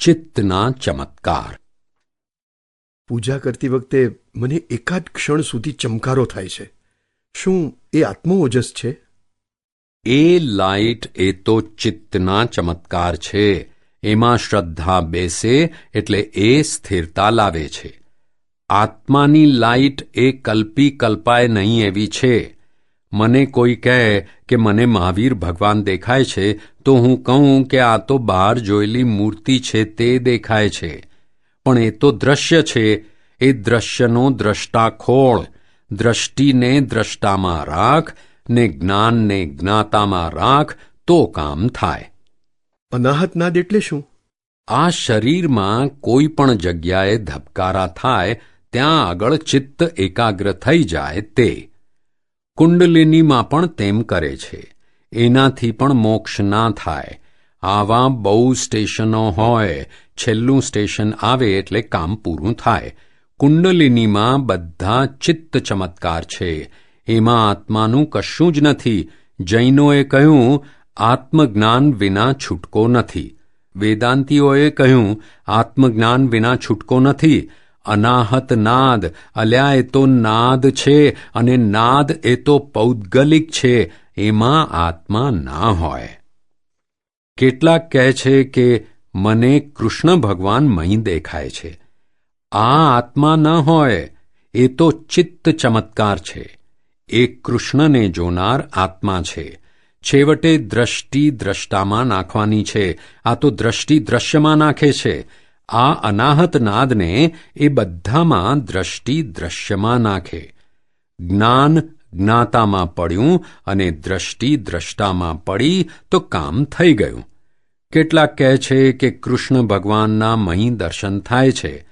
ચિત્તના ચમત્કાર. પૂજા કરતી વખતે મને એકાદ ક્ષણ સુધી ચમકારો થાય છે. શું એ આત્મઓજસ છે? એ લાઇટ એ તો ચિત્તના ચમત્કાર છે. એમાં શ્રદ્ધા બેસે એટલે એ સ્થિરતા લાવે છે. આત્માની લાઇટ એ કલ્પી કલ્પાય નહીં એવી છે. મને કોઈ કહે કે મને મહાવીર ભગવાન દેખાય છે તો હું કહું કે આ તો બહાર જોયેલી મૂર્તિ છે તે દેખાય છે. પણ એ તો દ્રશ્ય છે. એ દ્રશ્યનો દ્રષ્ટાખોળ દ્રષ્ટિને દ્રષ્ટામાં રાખ ને જ્ઞાનને જ્ઞાતામાં રાખ તો કામ થાય. અનાહત નાદ એટલે શું? આ શરીરમાં કોઈ પણ જગ્યાએ ધબકારા થાય ત્યાં આગળ ચિત્ત એકાગ્ર થઈ જાય તે. કુંડલિનીમાં પણ તેમ કરે છે. એનાથી પણ મોક્ષ ના થાય. આવા બહુ સ્ટેશનો હોય, છેલ્લું સ્ટેશન આવે એટલે કામ પૂરું થાય. કુંડલિનીમાં બધા ચિત્ત ચમત્કાર છે. એમાં આત્માનું કશું જ નથી. જૈનોએ કહ્યું, આત્મજ્ઞાન વિના છૂટકો નથી. વેદાંતીઓએ કહ્યું, આત્મજ્ઞાન વિના છૂટકો નથી. અનાહત નાદ, અલ્યા એ તો નાદ છે અને નાદ એ તો પૌદ્ગલિક છે, એમાં આત્મા ના હોય. કેટલાક કહે છે કે મને કૃષ્ણ ભગવાન મહી દેખાય છે. આ આત્મા ન હોય, એ તો ચિત્ત ચમત્કાર છે. એ કૃષ્ણને જોનાર આત્મા છે. છેવટે દ્રષ્ટિ દ્રષ્ટામાં નાખવાની છે. આ તો દ્રષ્ટિ દ્રશ્યમાં નાખે છે. આ અનાહત નાદને એ બધામાં દ્રષ્ટિ દ્રશ્યમાં નાખે. જ્ઞાન જ્ઞાતામાં પડ્યું અને દ્રષ્ટિ દ્રષ્ટામાં પડી તો કામ થઈ ગયું. કેટલાક કહે છે કે કૃષ્ણ ભગવાનના મહી દર્શન થાય છે.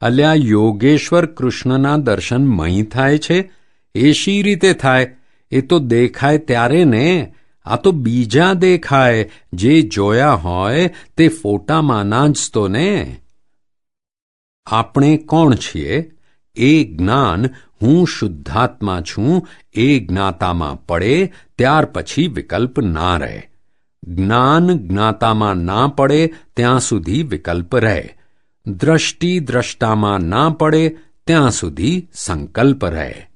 અલ્યા યોગેશ્વર કૃષ્ણના દર્શન મહી થાય છે? એ શી રીતે થાય? એ તો દેખાય ત્યારે ને? આ તો બીજા દેખાય. જે જોયા હોય તે ફોટામાંના જ તો ને? આપણે કોણ છીએ? એ જ્ઞાન હું શુદ્ધાત્મા છું, એ જ્ઞાતામાં પડે, ત્યાર પછી વિકલ્પ ના રહે. જ્ઞાન જ્ઞાતામાં ના પડે, ત્યાં સુધી વિકલ્પ રહે. દ્રષ્ટિ દ્રષ્ટામાં ના પડે, ત્યાં સુધી સંકલ્પ રહે.